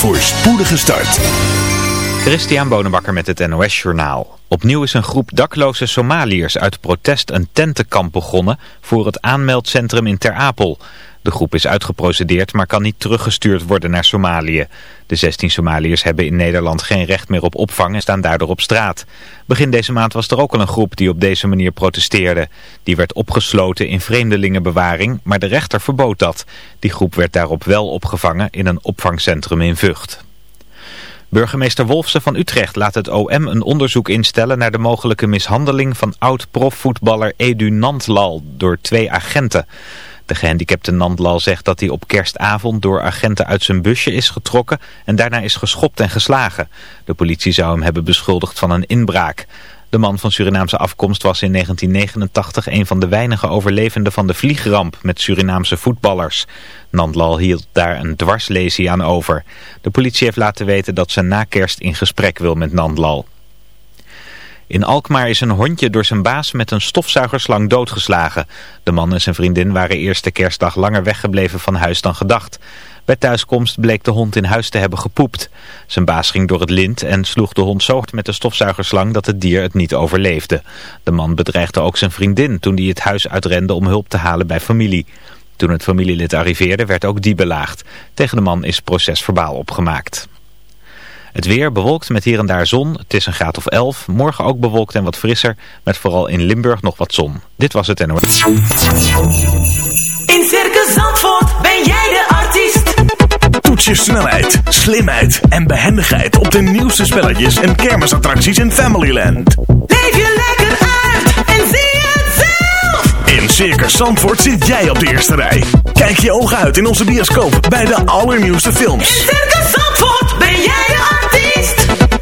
voor spoedige start. Christian Bonenbakker met het NOS Journaal. Opnieuw is een groep dakloze Somaliërs uit protest een tentenkamp begonnen voor het aanmeldcentrum in Ter Apel. De groep is uitgeprocedeerd, maar kan niet teruggestuurd worden naar Somalië. De 16 Somaliërs hebben in Nederland geen recht meer op opvang en staan daardoor op straat. Begin deze maand was er ook al een groep die op deze manier protesteerde. Die werd opgesloten in vreemdelingenbewaring, maar de rechter verbood dat. Die groep werd daarop wel opgevangen in een opvangcentrum in Vught. Burgemeester Wolfsen van Utrecht laat het OM een onderzoek instellen naar de mogelijke mishandeling van oud-profvoetballer Edu Nandlal door twee agenten. De gehandicapte Nandlal zegt dat hij op kerstavond door agenten uit zijn busje is getrokken en daarna is geschopt en geslagen. De politie zou hem hebben beschuldigd van een inbraak. De man van Surinaamse afkomst was in 1989 een van de weinige overlevenden van de vliegramp met Surinaamse voetballers. Nandlal hield daar een dwarslesie aan over. De politie heeft laten weten dat ze na kerst in gesprek wil met Nandlal. In Alkmaar is een hondje door zijn baas met een stofzuigerslang doodgeslagen. De man en zijn vriendin waren eerste kerstdag langer weggebleven van huis dan gedacht. Bij thuiskomst bleek de hond in huis te hebben gepoept. Zijn baas ging door het lint en sloeg de hond zo hard met de stofzuigerslang dat het dier het niet overleefde. De man bedreigde ook zijn vriendin toen hij het huis uitrende om hulp te halen bij familie. Toen het familielid arriveerde werd ook die belaagd. Tegen de man is procesverbaal opgemaakt. Het weer bewolkt met hier en daar zon. Het is een graad of 11. Morgen ook bewolkt en wat frisser. Met vooral in Limburg nog wat zon. Dit was het NOS. In Circus Zandvoort ben jij de artiest. Toets je snelheid, slimheid en behendigheid op de nieuwste spelletjes en kermisattracties in Familyland. Leef je lekker uit en zie het zelf. In Circus Zandvoort zit jij op de eerste rij. Kijk je ogen uit in onze bioscoop bij de allernieuwste films. In Circus Zandvoort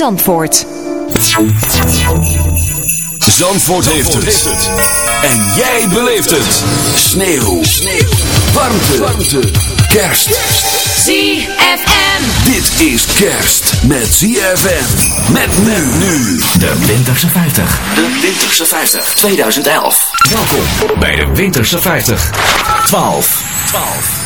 Zandvoort. Zandvoort, heeft, het. En jij beleeft het. Sneeuw. Sneeuw. Warmte. Warmte. Kerst. ZFM. Dit is kerst met ZFM. Met men nu. De Winterse 50. De Winterse 50 2011. Welkom bij de Winterse 50. 12. 12.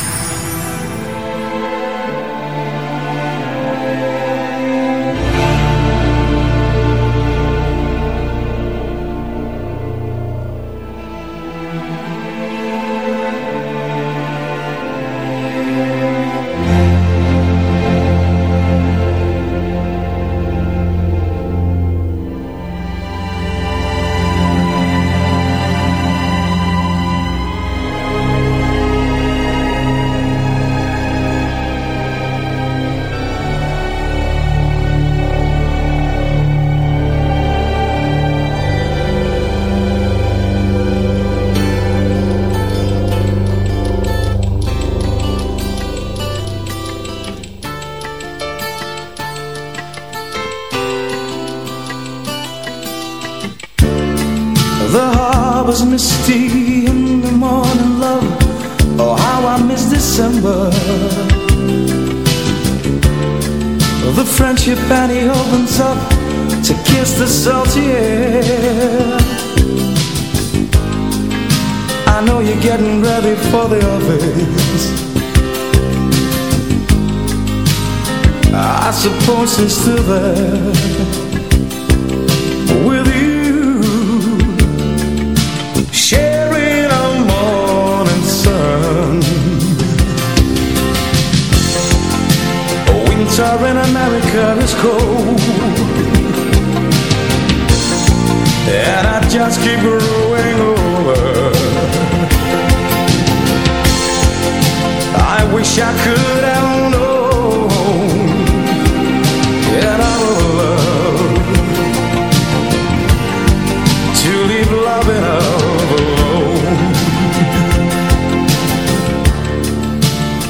It's the salty air I know you're getting ready for the office. I suppose it's still there With you. Sharing a morning sun. Winter in America is cold and I just keep growing older. I wish I could have known that I would love to leave love and alone.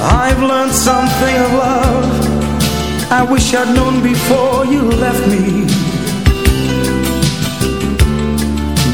I've learned something of love I wish I'd known before you left me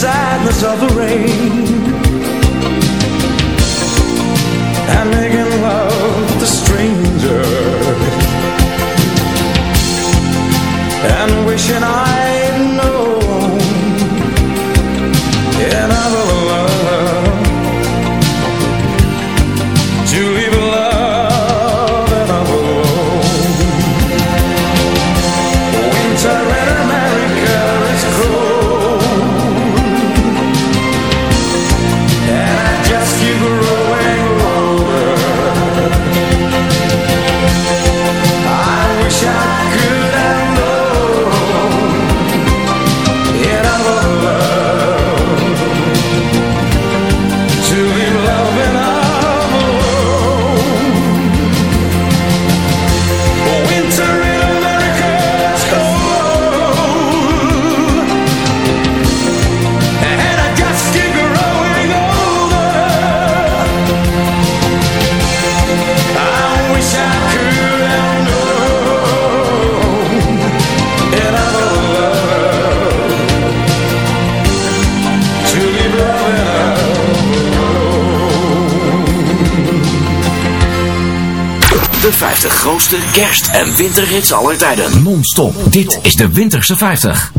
sadness of the rain And making love to stranger And wishing I de 50 grootste kerst- en winterhits aller tijden. Non-stop. Dit is de Winterse 50.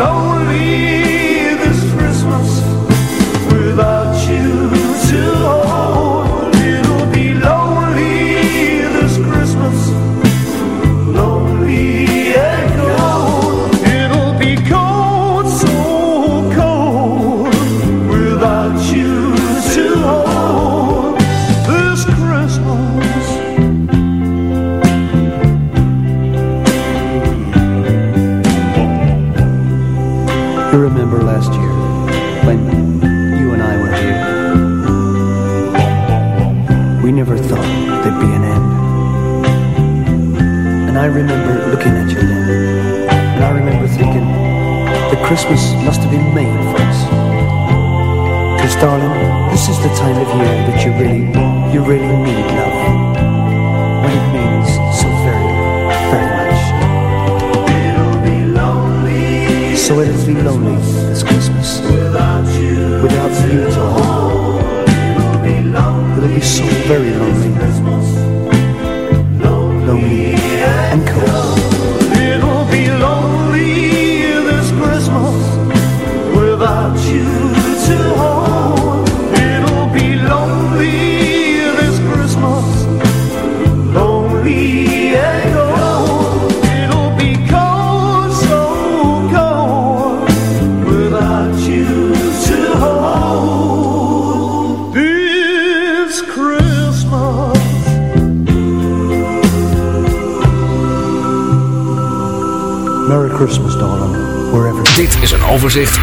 no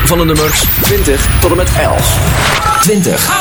van de nummers 20 tot en met 11. 20.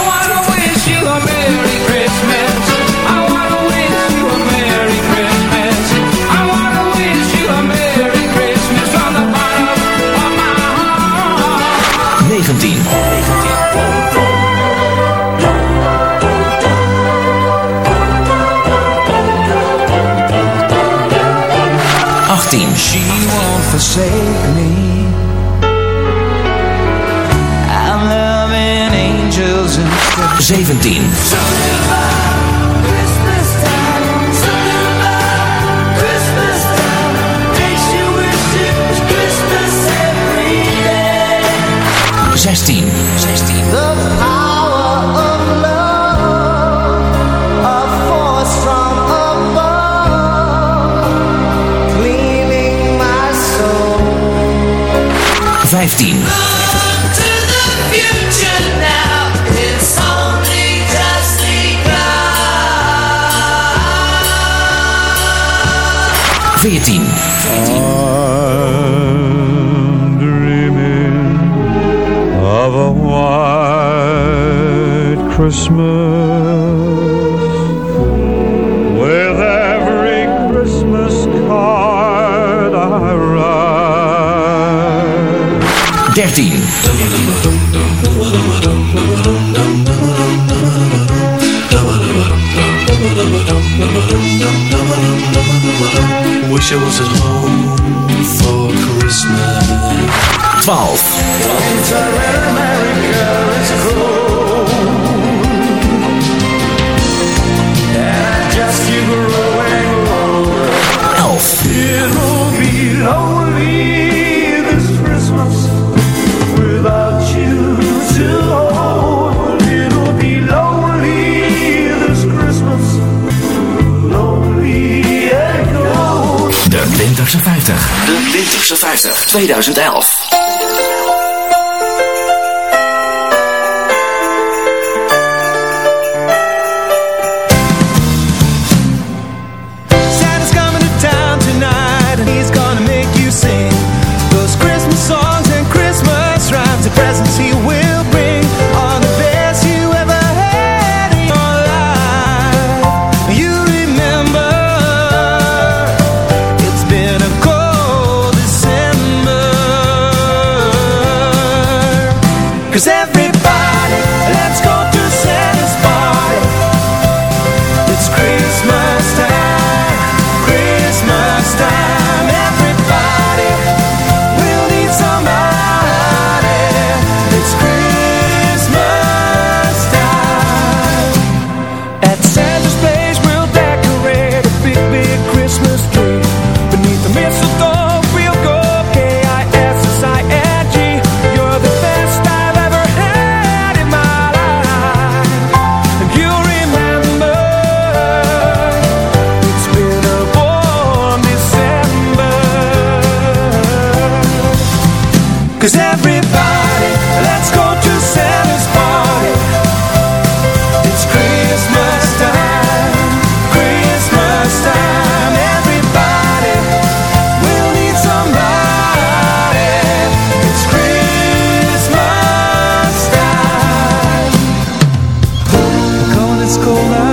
50. De Winterse 50 2011.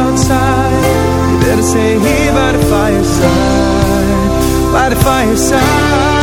outside. You better stay here by the fireside, by the fireside.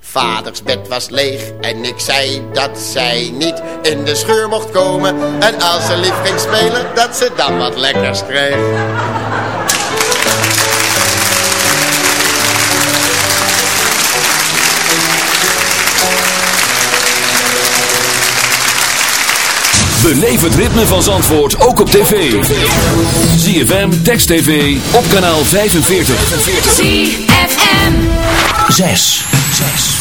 Vaders bed was leeg en ik zei dat zij niet in de scheur mocht komen. En als ze lief ging spelen, dat ze dan wat lekkers kreeg. Beleef het ritme van Zandvoort ook op tv. ZFM, Text TV, op kanaal 45. ZFM. 6. 6.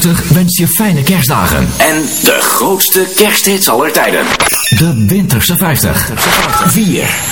50 wenst je fijne kerstdagen. En de grootste kersthits aller tijden. De Winterse 50. 4.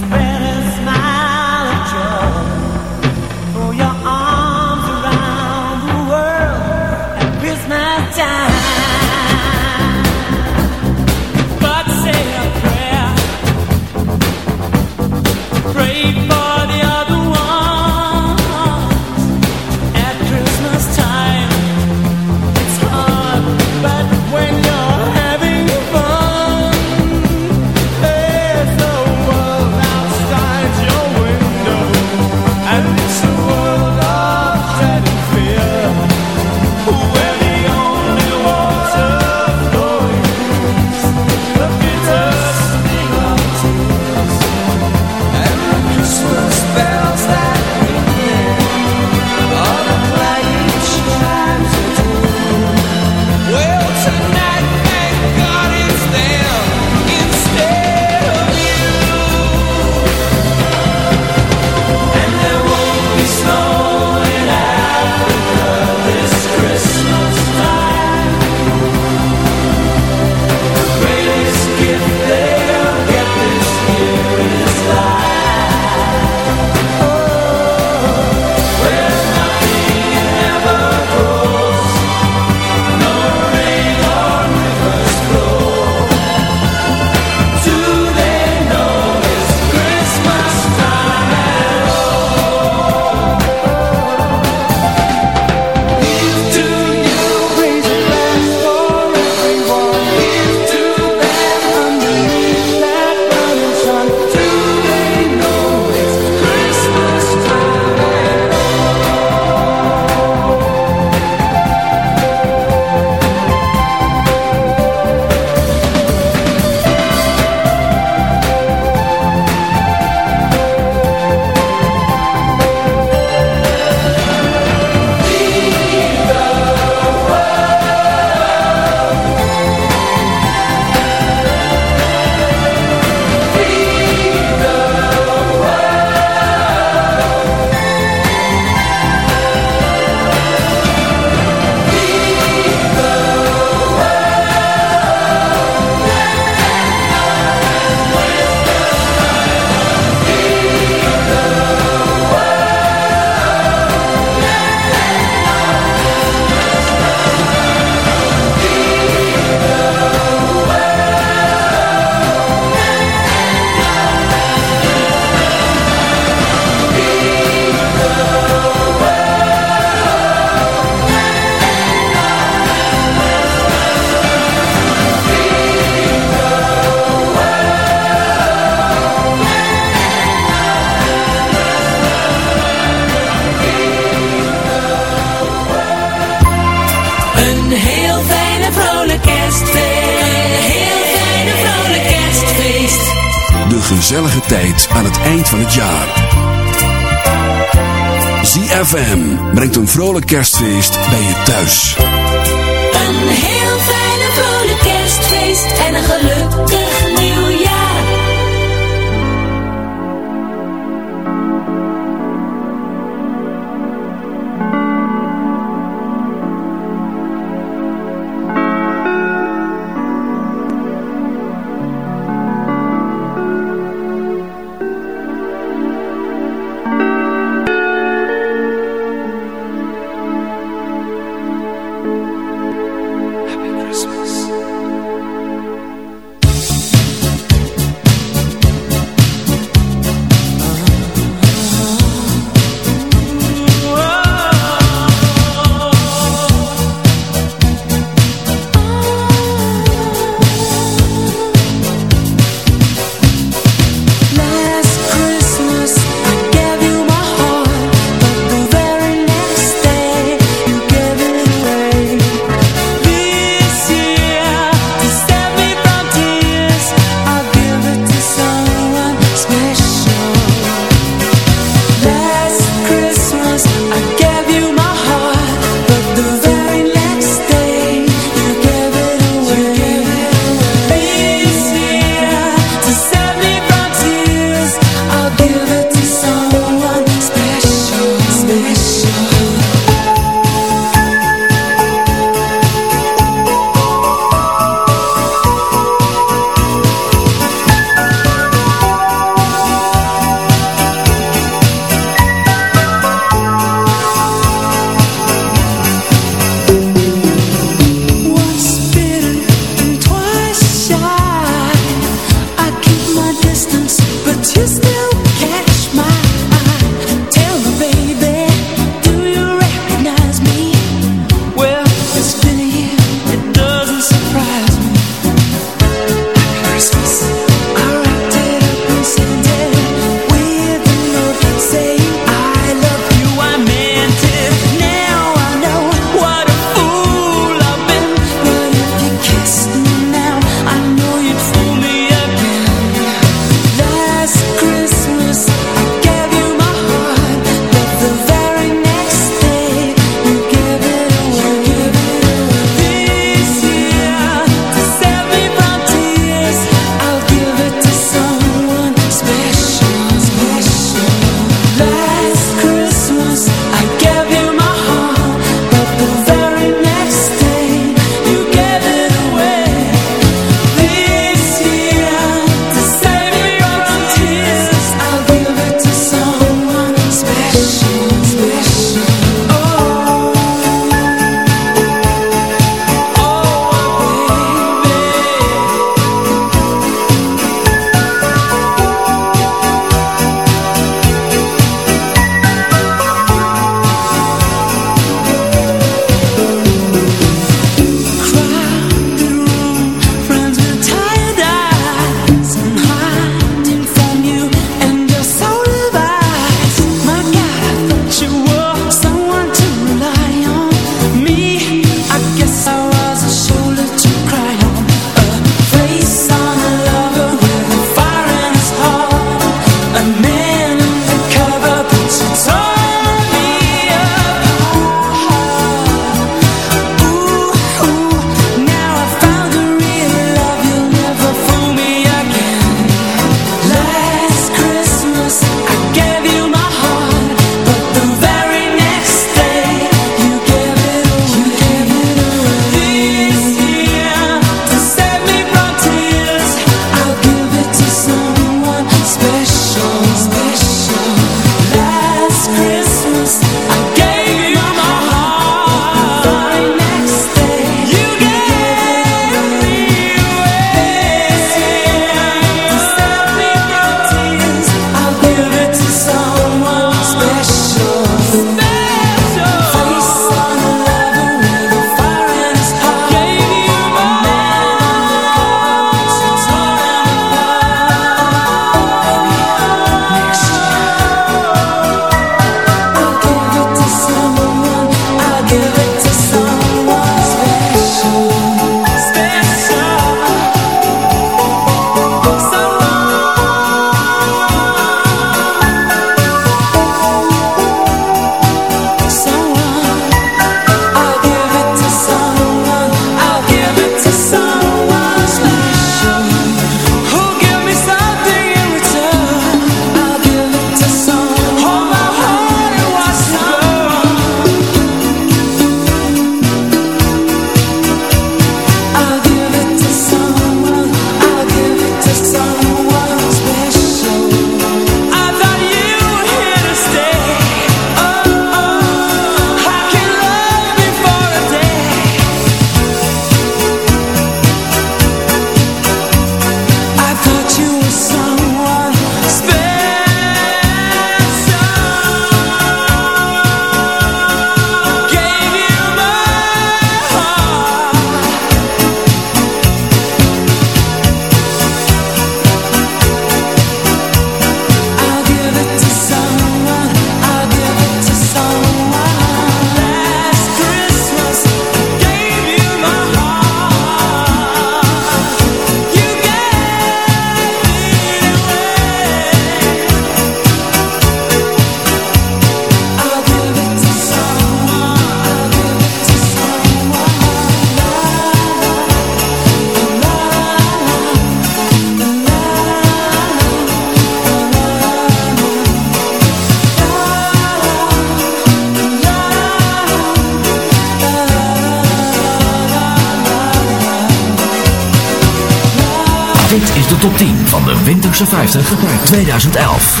top 10 van de Winterse 50 2011.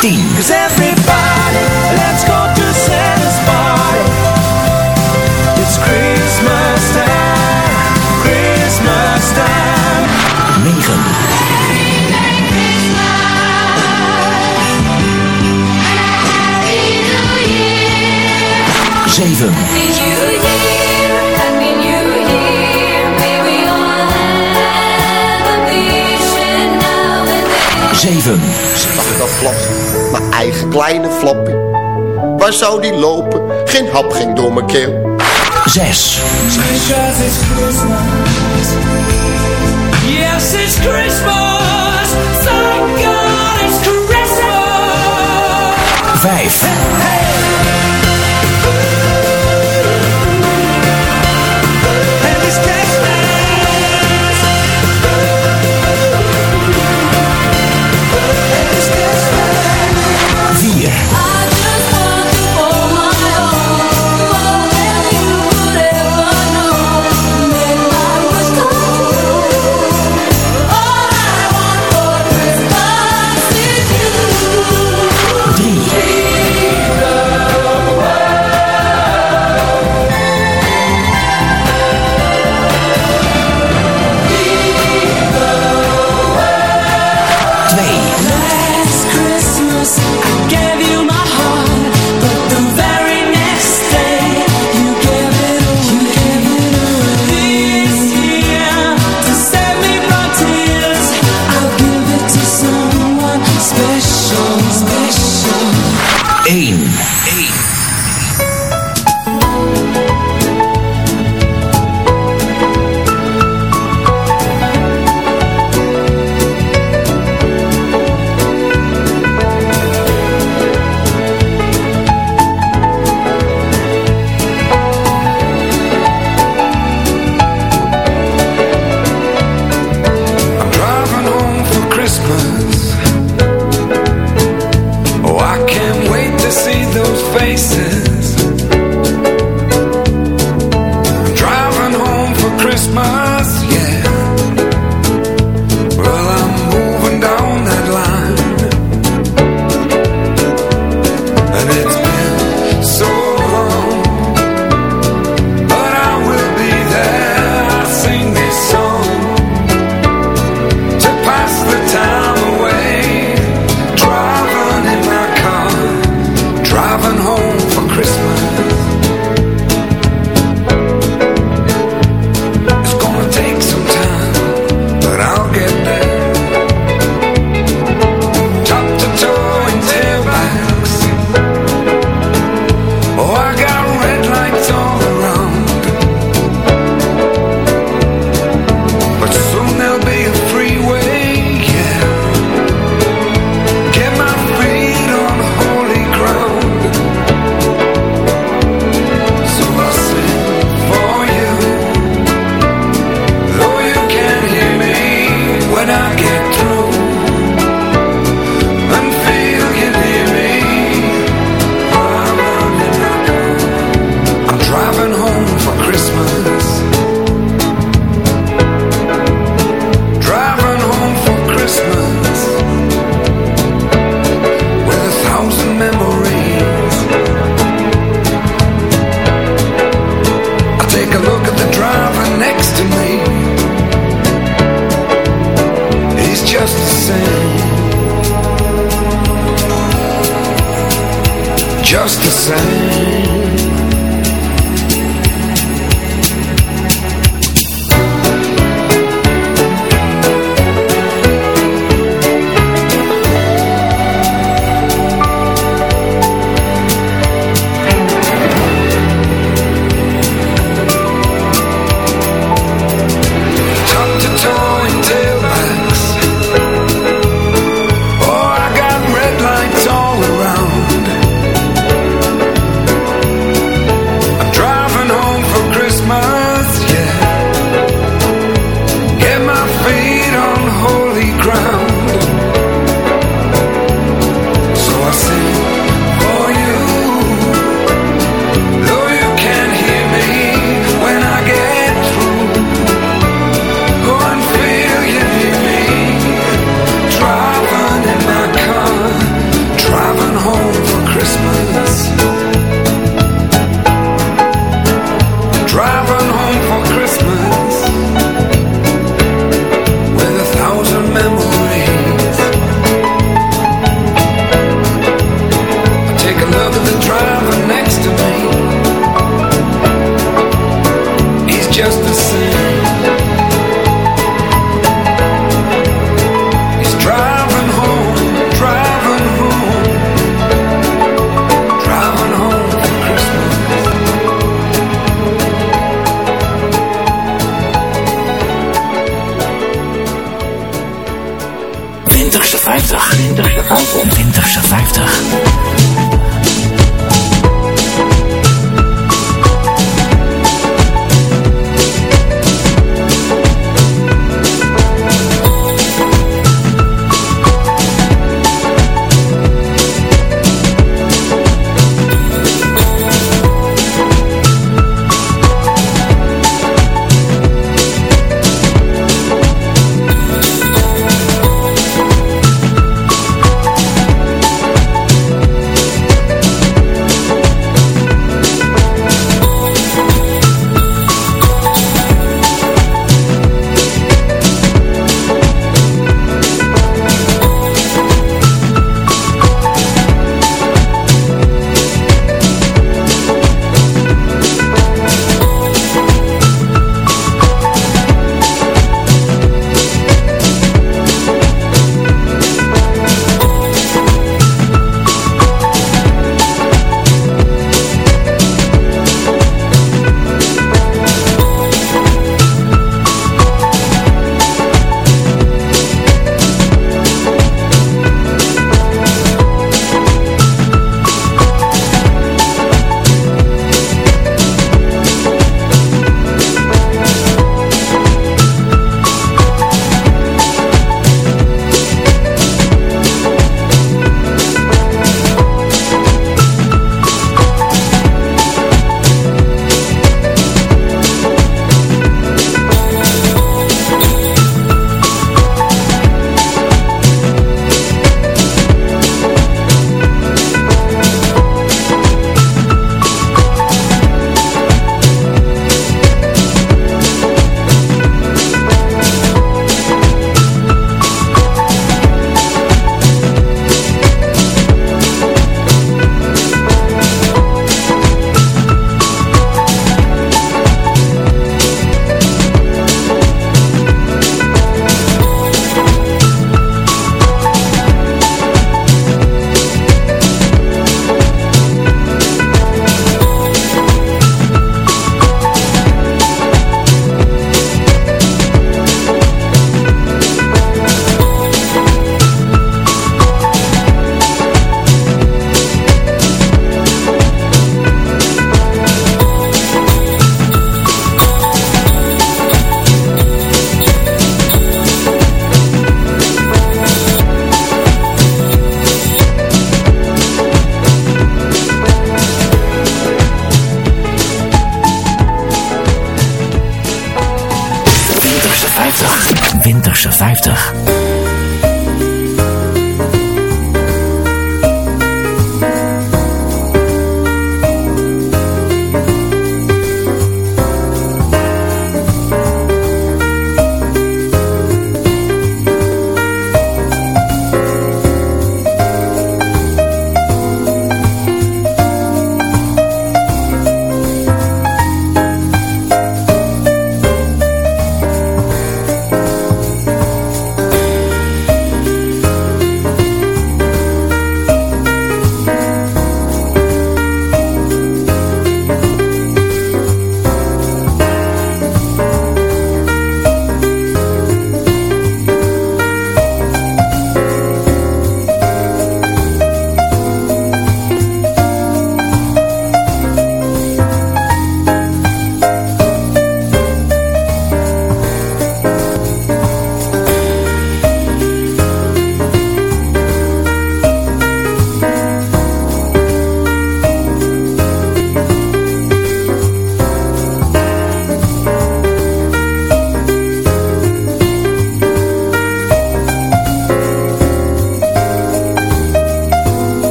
10. everybody, let's go to Santa's party. It's Christmas time, Christmas time. 9. Zeven. mijn eigen kleine floppy. Waar zou die lopen? Geen hap ging door mijn keel. 6. Yes, it's Christmas. Thank God it's Christmas. 5.